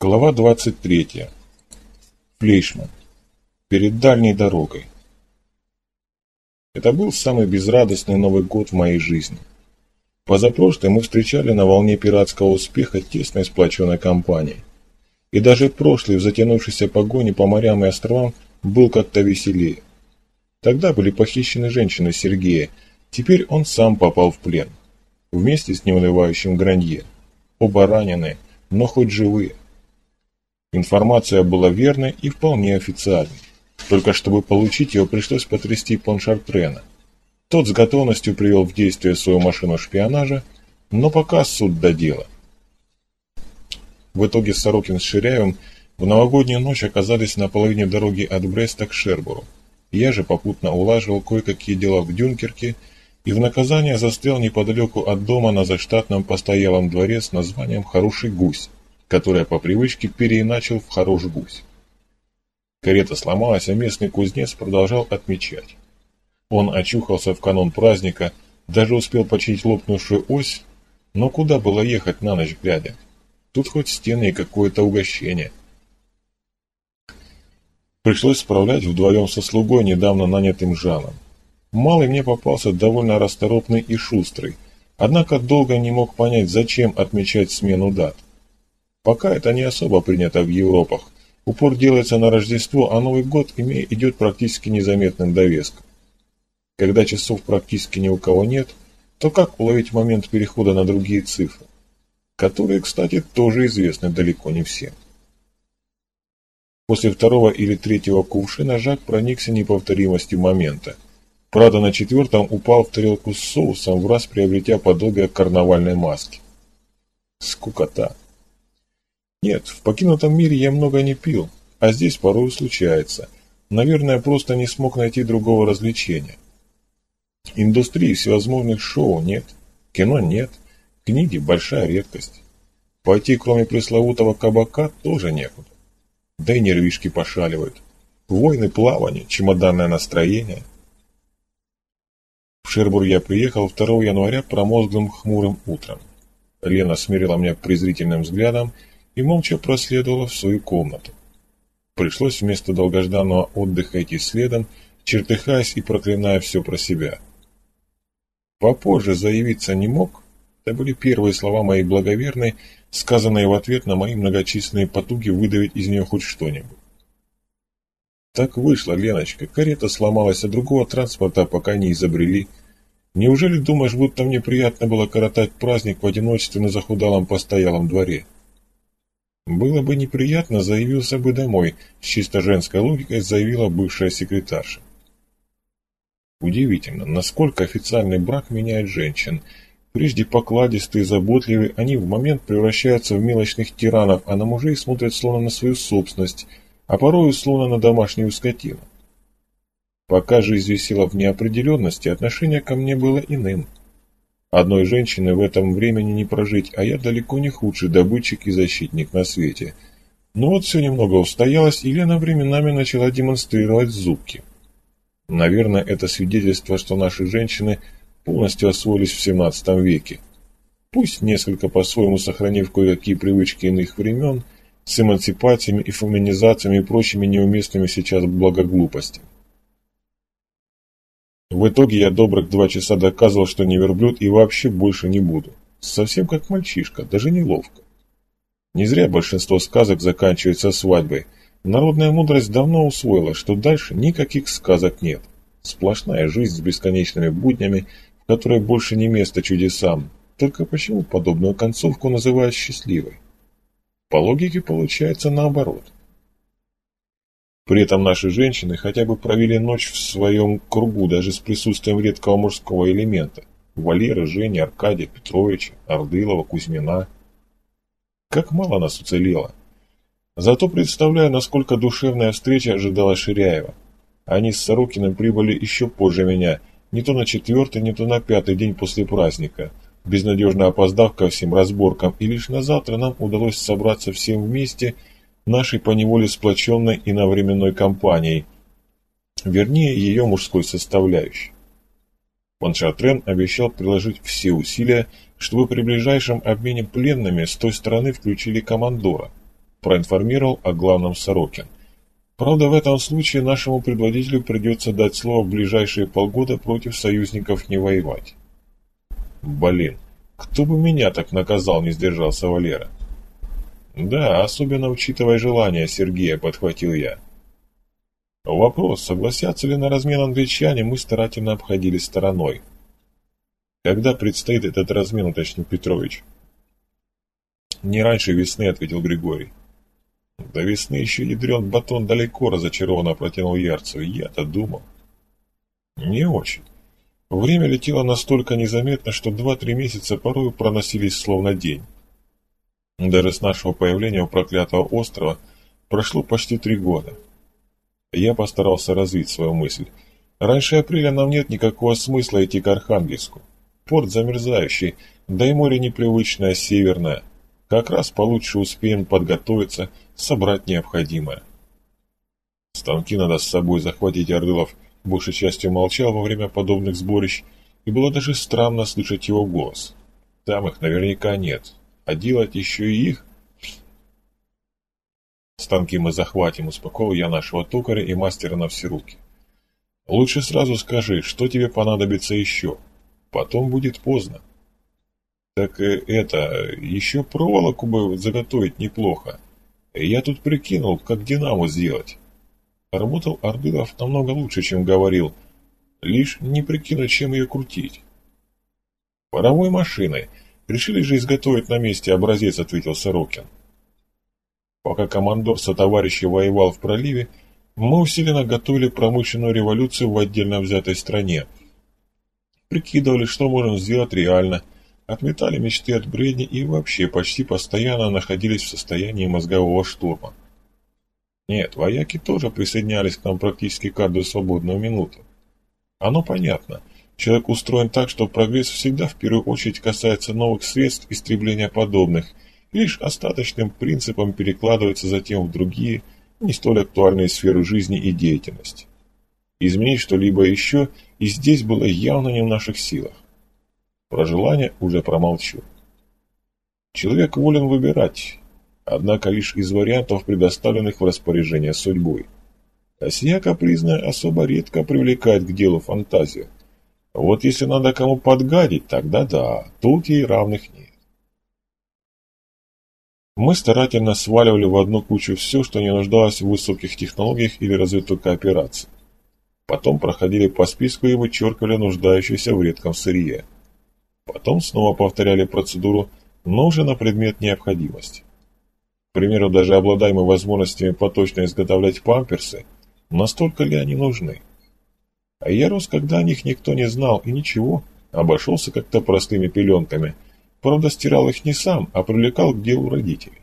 Глава 23. Флейшман. Перед дальней дорогой. Это был самый безрадостный Новый год в моей жизни. Позапрошлый мы встречали на волне пиратского успеха тесной сплоченной компании. И даже прошлый в затянувшейся погоне по морям и островам был как-то веселее. Тогда были похищены женщины Сергея, теперь он сам попал в плен. Вместе с неунывающим Гранье. Оба раненые, но хоть живые. Информация была верной и вполне официальной. Только чтобы получить ее, пришлось потрясти Поншартрена. Тот с готовностью привел в действие свою машину шпионажа, но пока суд до дела. В итоге Сорокин с Ширяевым в новогоднюю ночь оказались на половине дороги от Бреста к Шербуру. Я же попутно улаживал кое-какие дела в Дюнкерке и в наказание застрял неподалеку от дома на заштатном постоялом дворе с названием «Хороший гусь», которое по привычке переиначил в «Хорош гусь». Карета сломалась, а местный кузнец продолжал отмечать. Он очухался в канун праздника, даже успел починить лопнувшую ось, но куда было ехать на ночь глядя? Тут хоть стены и какое-то угощение. Пришлось справлять вдвоем со слугой, недавно нанятым Жаном. Малый мне попался довольно расторопный и шустрый, однако долго не мог понять, зачем отмечать смену дат. Пока это не особо принято в Европах. Упор делается на Рождество, а Новый год идет практически незаметным довеском. Когда часов практически ни у кого нет, то как уловить момент перехода на другие цифры, которые, кстати, тоже известны далеко не всем. После второго или третьего кувшина Жак проникся неповторимостью момента. Правда, на четвертом упал в тарелку с соусом, в раз приобретя подобие карнавальной маски. Скукота. Нет, в покинутом мире я много не пил, а здесь порой случается. Наверное, просто не смог найти другого развлечения. Индустрии всевозможных шоу нет, кино нет, книги – большая редкость. Пойти, кроме пресловутого кабака, тоже некуда. Да и нервишки пошаливают. Войны, плавание, чемоданное настроение. В Шербур я приехал 2 января промозглым хмурым утром. Лена смирила меня презрительным взглядом и молча проследовала в свою комнату. Пришлось вместо долгожданного отдыха идти следом, чертыхаясь и проклиная все про себя. Попозже заявиться не мог, это были первые слова моей благоверной, сказанные в ответ на мои многочисленные потуги выдавить из нее хоть что-нибудь. Так вышло, Леночка, карета сломалась, а другого транспорта пока не изобрели. Неужели думаешь, будто мне приятно было коротать праздник в одиночестве на захудалом постоялом дворе? Было бы неприятно, заявился бы домой, с чисто женской логикой заявила бывшая секретарша. Удивительно, насколько официальный брак меняет женщин. Прежде покладистые, заботливые, они в момент превращаются в мелочных тиранов, а на мужей смотрят словно на свою собственность, а порою словно на домашнюю скотину. Пока жизнь висела в неопределенности, отношение ко мне было иным. Одной женщины в этом времени не прожить, а я далеко не худший добытчик и защитник на свете. Но вот все немного устоялось, и Лена временами начала демонстрировать зубки. Наверное, это свидетельство, что наши женщины полностью освоились в 17 веке. Пусть несколько по-своему сохранив кое-какие привычки иных времен, с эмансипациями и феминизациями и прочими неуместными сейчас благоглупостями. В итоге я добрых два часа доказывал, что не верблюд и вообще больше не буду. Совсем как мальчишка, даже неловко. Не зря большинство сказок заканчивается свадьбой. Народная мудрость давно усвоила, что дальше никаких сказок нет. Сплошная жизнь с бесконечными буднями, в которой больше не место чудесам. Только почему подобную концовку называют счастливой? По логике получается наоборот. При этом наши женщины хотя бы провели ночь в своем кругу, даже с присутствием редкого мужского элемента. Валеры, Жени, Аркадия, Петровича, Ордылова, Кузьмина. Как мало нас уцелело. Зато представляю, насколько душевная встреча ожидала Ширяева. Они с Сорокиным прибыли еще позже меня, не то на четвертый, не то на пятый день после праздника, безнадежно опоздав ко всем разборкам, и лишь на завтра нам удалось собраться всем вместе – нашей поневоле сплоченной и навременной компанией, вернее ее мужской составляющей. Паншатрен обещал приложить все усилия, чтобы при ближайшем обмене пленными с той стороны включили командора. проинформировал о главном Сорокин. Правда, в этом случае нашему предводителю придется дать слово в ближайшие полгода против союзников не воевать. Блин, кто бы меня так наказал, не сдержался Валера. Да, особенно учитывая желание Сергея, подхватил я. Вопрос, согласятся ли на размен англичане, мы старательно обходили стороной. Когда предстоит этот размен, уточнил Петрович? Не раньше весны, ответил Григорий. До весны еще ядрен батон далеко разочарованно протянул Ярцев. Я-то думал. Не очень. Время летело настолько незаметно, что два-три месяца порой проносились словно день. Даже с нашего появления у проклятого острова прошло почти три года. Я постарался развить свою мысль. Раньше апреля нам нет никакого смысла идти к Архангельску. Порт замерзающий, да и море непривычное, северное. Как раз получше успеем подготовиться, собрать необходимое. Станки надо с собой захватить, Ордылов большей частью молчал во время подобных сборищ, и было даже странно слышать его голос. Там их наверняка нет, а делать еще и их... Станки мы захватим, успокоил я нашего токаря и мастера на все руки. Лучше сразу скажи, что тебе понадобится еще. Потом будет поздно. Так э, это, еще проволоку бы заготовить неплохо. Я тут прикинул, как динамо сделать. Работал Ордылов намного лучше, чем говорил. Лишь не прикинуть, чем ее крутить. Паровой машиной. Решили же изготовить на месте образец, ответил Сорокин. Пока командор со товарищей воевал в проливе, мы усиленно готовили промышленную революцию в отдельно взятой стране. Прикидывали, что можем сделать реально – отметали мечты от бредни и вообще почти постоянно находились в состоянии мозгового штурма. Нет, вояки тоже присоединялись к нам практически каждую свободную минуту. Оно понятно. Человек устроен так, что прогресс всегда в первую очередь касается новых средств истребления подобных, и лишь остаточным принципом перекладывается затем в другие, не столь актуальные сферы жизни и деятельности. Изменить что-либо еще и здесь было явно не в наших силах. Про желание уже промолчу. Человек волен выбирать, однако лишь из вариантов, предоставленных в распоряжение судьбой. А сия капризная особо редко привлекает к делу фантазию. Вот если надо кому подгадить, тогда да, тут ей равных нет. Мы старательно сваливали в одну кучу все, что не нуждалось в высоких технологиях или развитой кооперации. Потом проходили по списку и вычеркивали нуждающиеся в редком сырье. Потом снова повторяли процедуру, но уже на предмет необходимости. К примеру, даже обладая мы возможностями поточно изготовлять памперсы, настолько ли они нужны? А я рос, когда о них никто не знал, и ничего, обошелся как-то простыми пеленками. Правда, стирал их не сам, а привлекал к делу родителей.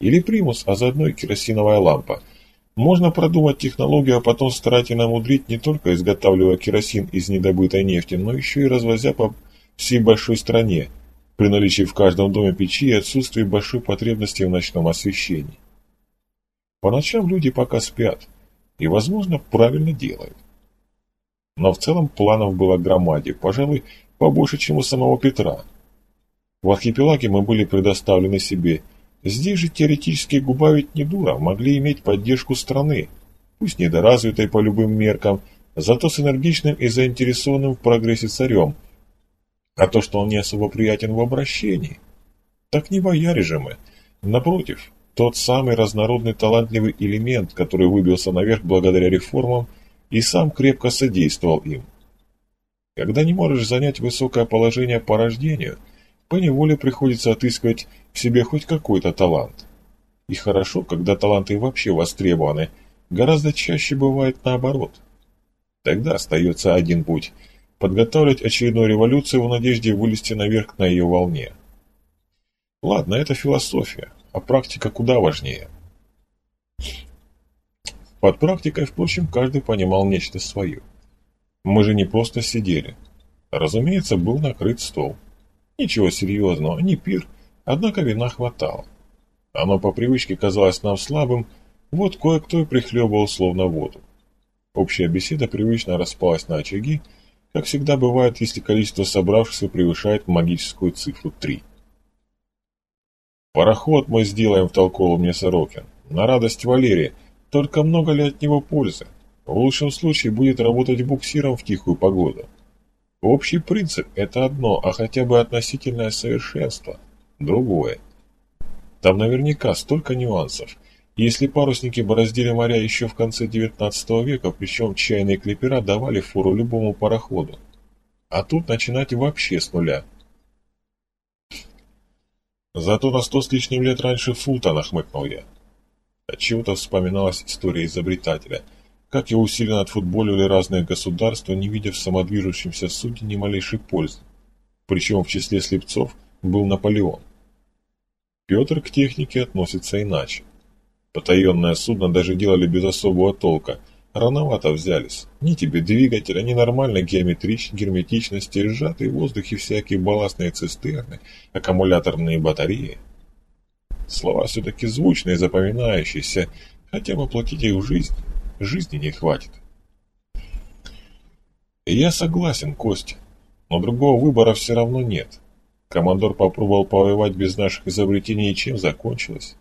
Или примус, а заодно и керосиновая лампа – можно продумать технологию, а потом старательно мудрить, не только изготавливая керосин из недобытой нефти, но еще и развозя по всей большой стране, при наличии в каждом доме печи и отсутствии большой потребности в ночном освещении. По ночам люди пока спят, и, возможно, правильно делают. Но в целом планов было громаде, пожалуй, побольше, чем у самого Петра. В архипелаге мы были предоставлены себе – Здесь же теоретически губа ведь не дура, могли иметь поддержку страны, пусть недоразвитой по любым меркам, зато с энергичным и заинтересованным в прогрессе царем. А то, что он не особо приятен в обращении, так не бояре же мы. Напротив, тот самый разнородный талантливый элемент, который выбился наверх благодаря реформам и сам крепко содействовал им. Когда не можешь занять высокое положение по рождению – поневоле приходится отыскивать в себе хоть какой-то талант. И хорошо, когда таланты вообще востребованы, гораздо чаще бывает наоборот. Тогда остается один путь – подготавливать очередную революцию в надежде вылезти наверх на ее волне. Ладно, это философия, а практика куда важнее. Под практикой, впрочем, каждый понимал нечто свое. Мы же не просто сидели. Разумеется, был накрыт стол. Ничего серьезного, не пир, однако вина хватало. Оно по привычке казалось нам слабым, вот кое-кто и прихлебывал словно воду. Общая беседа привычно распалась на очаги, как всегда бывает, если количество собравшихся превышает магическую цифру 3. «Пароход мы сделаем», — втолковал мне Сорокин. «На радость Валерии. Только много ли от него пользы? В лучшем случае будет работать буксиром в тихую погоду. Общий принцип – это одно, а хотя бы относительное совершенство – другое. Там наверняка столько нюансов. Если парусники бороздили моря еще в конце XIX века, причем чайные клипера давали фору любому пароходу. А тут начинать вообще с нуля. Зато на сто с лишним лет раньше Фултона хмыкнул я. Отчего-то вспоминалась история изобретателя. Как его усиленно отфутболивали разные государства, не видя в самодвижущемся суде ни малейшей пользы. Причем в числе слепцов был Наполеон. Петр к технике относится иначе. Потаенное судно даже делали без особого толка. Рановато взялись. Ни тебе двигателя, ни нормальной геометрич, герметичности, сжатый в воздухе всякие балластные цистерны, аккумуляторные батареи – Слова все-таки звучные, запоминающиеся, хотя воплотить их в жизнь, жизни не хватит. Я согласен, Костя, но другого выбора все равно нет. Командор попробовал повоевать без наших изобретений, и чем закончилось?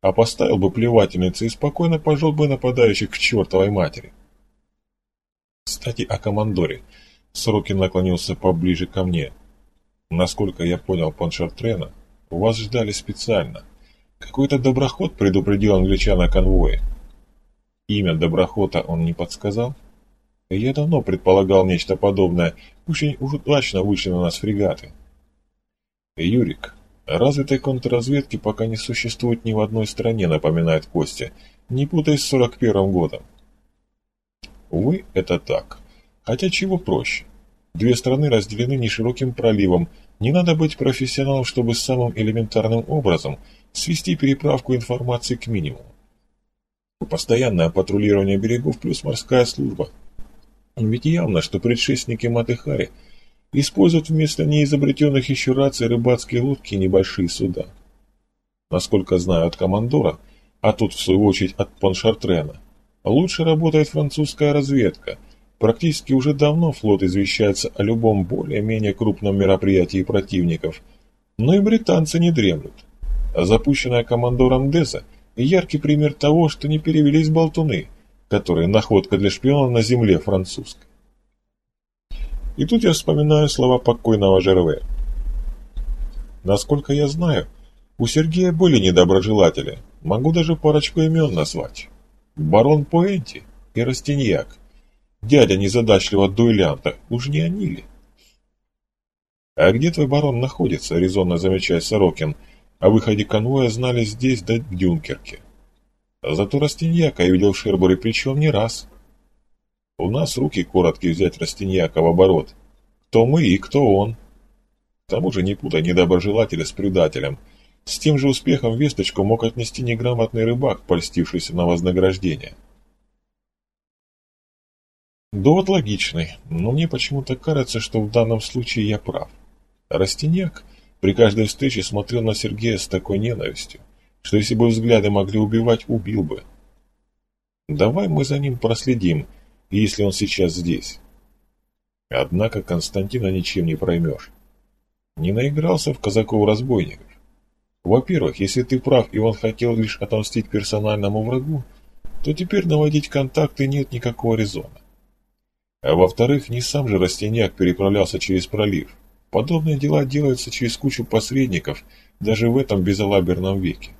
А поставил бы плевательницы и спокойно пожал бы нападающих к чертовой матери. Кстати, о командоре. Сорокин наклонился поближе ко мне. Насколько я понял Паншартрена, вас ждали специально. Какой-то доброход предупредил англичан о конвое. Имя доброхота он не подсказал? Я давно предполагал нечто подобное. Очень удачно вышли на нас фрегаты. Юрик, развитой контрразведки пока не существует ни в одной стране, напоминает Костя. Не путай с 41-м годом. Увы, это так. Хотя чего проще? Две страны разделены нешироким проливом, не надо быть профессионалом, чтобы самым элементарным образом свести переправку информации к минимуму. Постоянное патрулирование берегов плюс морская служба. Ведь явно, что предшественники Матыхари используют вместо неизобретенных еще раций рыбацкие лодки и небольшие суда. Насколько знаю от командора, а тут в свою очередь от Паншартрена, лучше работает французская разведка – Практически уже давно флот извещается о любом более-менее крупном мероприятии противников, но и британцы не дремлют. А запущенная командором Деза – яркий пример того, что не перевелись болтуны, которые находка для шпиона на земле французской. И тут я вспоминаю слова покойного Жерве. Насколько я знаю, у Сергея были недоброжелатели, могу даже парочку имен назвать. Барон Пуэнти и Растиньяк. Дядя незадачливого дуэлянта, уж не они ли? «А где твой барон находится?» — резонно замечает Сорокин. О выходе конвоя знали здесь, да в Дюнкерке. Зато Растиньяка я видел в Шербуре, причем не раз. У нас руки короткие взять Растиньяка в оборот. Кто мы и кто он. К тому же не путай недоброжелателя с предателем. С тем же успехом весточку мог отнести неграмотный рыбак, польстившийся на вознаграждение. Довод логичный, но мне почему-то кажется, что в данном случае я прав. Растеняк при каждой встрече смотрел на Сергея с такой ненавистью, что если бы взгляды могли убивать, убил бы. Давай мы за ним проследим, если он сейчас здесь. Однако Константина ничем не проймешь. Не наигрался в казаков-разбойников. Во-первых, если ты прав, и он хотел лишь отомстить персональному врагу, то теперь наводить контакты нет никакого резона. А во-вторых, не сам же Растеняк переправлялся через пролив. Подобные дела делаются через кучу посредников, даже в этом безалаберном веке.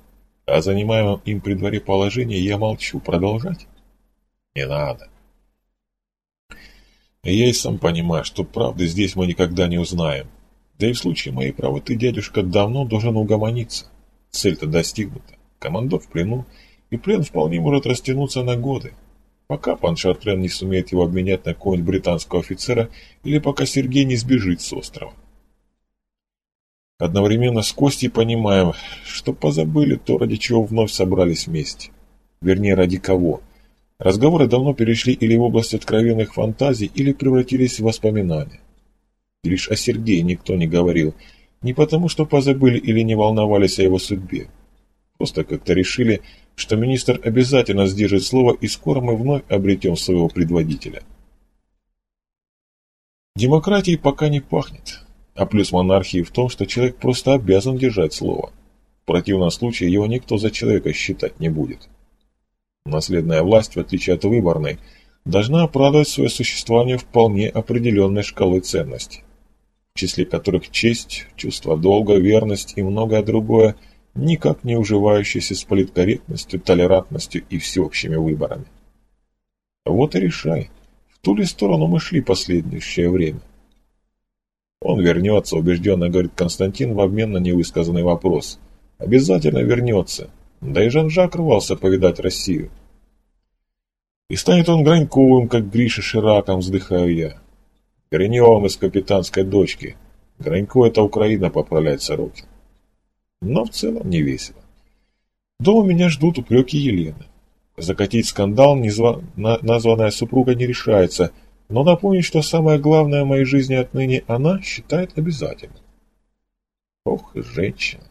О занимаемом им при дворе положении я молчу. Продолжать? Не надо. Я и сам понимаю, что правды здесь мы никогда не узнаем. Да и в случае моей правоты дядюшка давно должен угомониться. Цель-то достигнута. Командор в плену, и плен вполне может растянуться на годы пока пан Шартрен не сумеет его обменять на какого-нибудь британского офицера или пока Сергей не сбежит с острова. Одновременно с Костей понимаем, что позабыли то, ради чего вновь собрались вместе. Вернее, ради кого. Разговоры давно перешли или в область откровенных фантазий, или превратились в воспоминания. И лишь о Сергее никто не говорил, не потому что позабыли или не волновались о его судьбе. Просто как-то решили, что министр обязательно сдержит слово, и скоро мы вновь обретем своего предводителя. Демократией пока не пахнет, а плюс монархии в том, что человек просто обязан держать слово. противном случае его никто за человека считать не будет. Наследная власть, в отличие от выборной, должна оправдывать свое существование вполне определенной шкалой ценностей, в числе которых честь, чувство долга, верность и многое другое, никак не уживающееся с политкорректностью, толерантностью и всеобщими выборами. Вот и решай, в ту ли сторону мы шли последующее время. Он вернется, убежденно говорит Константин в обмен на невысказанный вопрос. Обязательно вернется. Да и Жан-Жак рвался повидать Россию. И станет он Граньковым, как Гриша Шираком, вздыхаю я. Гриневым из капитанской дочки. Гранько — это Украина, поправляет Сорокин. Но в целом не весело. Дома меня ждут упреки Елены. Закатить скандал незва... названная супруга не решается, но напомнить, что самое главное в моей жизни отныне она считает обязательным. Ох, женщина.